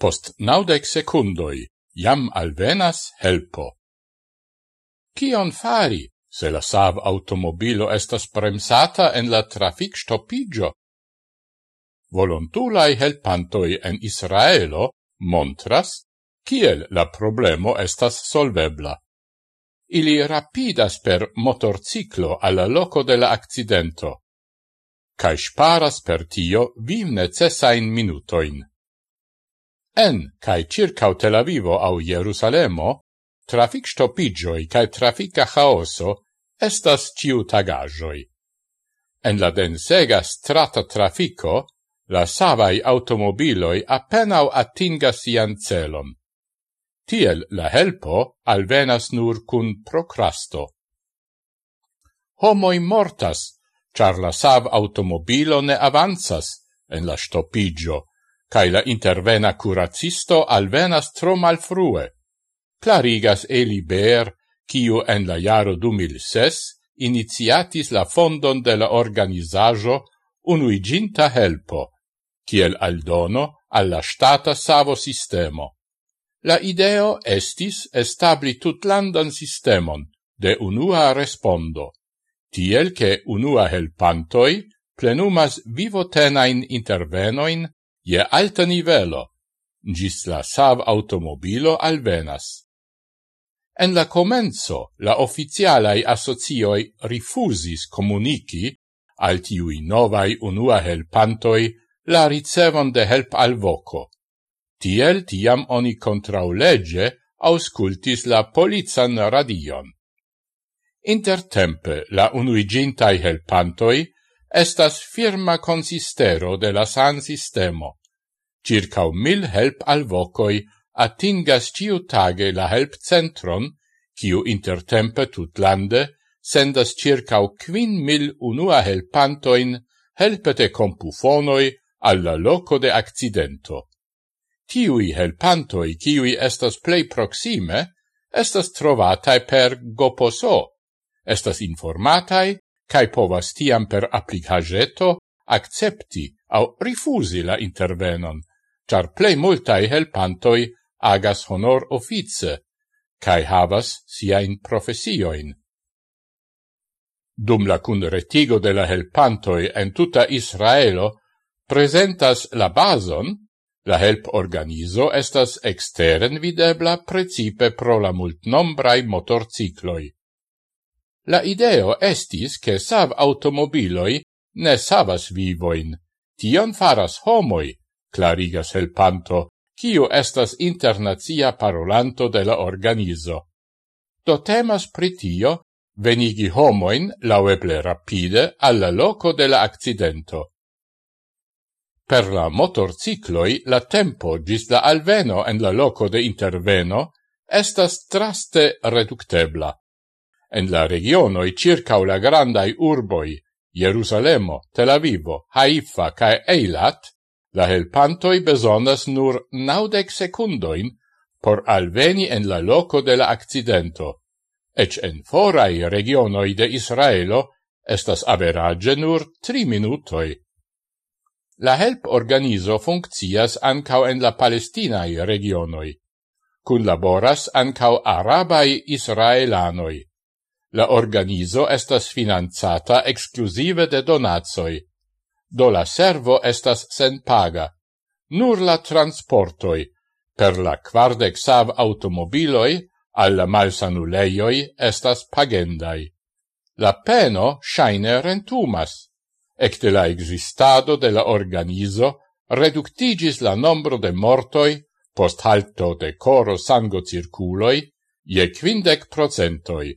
Post naudec secundoi jam alvenas helpo. Cion fari, se la sav automobilo estas premsata en la trafic stopigio? Volontulai helpantoi en Israelo montras kiel la problemo estas solvebla. Ili rapidas per motorciclo alla loco de la accidento, cae sparas per tio viv necessain minutoin. En cae circau Tel Avivo au Jerusalemo, trafic stopigioi cae trafica chaoso estas ciu tagagioi. En la densega strata trafico, la savai automobiloi appenao atingas sian celon. Tiel la helpo alvenas nur cun procrasto. Homoi mortas, char la sav automobilo ne avanzas en la stopigio, cae la intervena curacisto alvenas tro malfrue. Clarigas Eli Ber, kiu en la jaro 2006 iniziatis la fondon de la organizajo Unuiginta Helpo, kiel aldono alla stata savo sistemo. La ideo estis establi tutlandan sistemon de unua respondo, tiel che unua helpantoi plenumas vivotenain intervenoin je alta nivelo, gis la sav automobilo alvenas. En la comenzo, la oficialai asocioi rifusis comunici al tiui novai unua helpantoi la ricevon de help al voco. Tiel tiam oni contraulege auscultis la polizan radion. Intertempe la unuigintai helpantoi estas firma consistero de la san sistemo. Circau mil help al vocoi atingas ciu tage la help centron, ciu intertempe tutlande sendas circau quin mil unua helpantoin helpete compufonoi alla loco de accidento. Tiui helpantoi, ciui estas plei proxime, estas trovatai per GOPOSO, estas informatai cae povas tiam per applicageto accepti au rifusi la intervenon, char plei multae helpantoi agas honor office, cae havas siain profesioin. Dum la cun retigo de la helpantoi en tuta Israelo presentas la bason, la help organizo estas exteren videbla precipe pro la multnombrai motorcicloi. La ideo estis che sav automobiloi ne savas vivoin. Tion faras homoi, clarigas el panto, kiu estas internazia parolanto de la organizo. Do temas pritio venigi homoin laueble rapide alla loco de la accidento. Per la motorcicloi la tempo gis la alveno en la loco de interveno estas traste reductebla en la regionoi circau la grandai urboi, Jerusalemo, Tel Avivo, Haifa cae Eilat, la helpantoi besonas nur naudec secundoin por alveni en la loco de la accidento. Ec en forai regionoi de Israelo estas average nur tri minutoi. La help organizo funccias ancau en la palestinae regionoi. Cun laboras ancau arabai israelanoi. La organizo estas financata exclusive de donacoi. Do la servo estas sen paga. Nur la transportoi, per la quardec sav automobiloi, alla malsanuleioi, estas pagendai. La peno shaine rentumas. Ecte la existado de la organizo reductigis la nombro de mortoi post halto de coro sango circuloi je quindec procentoi.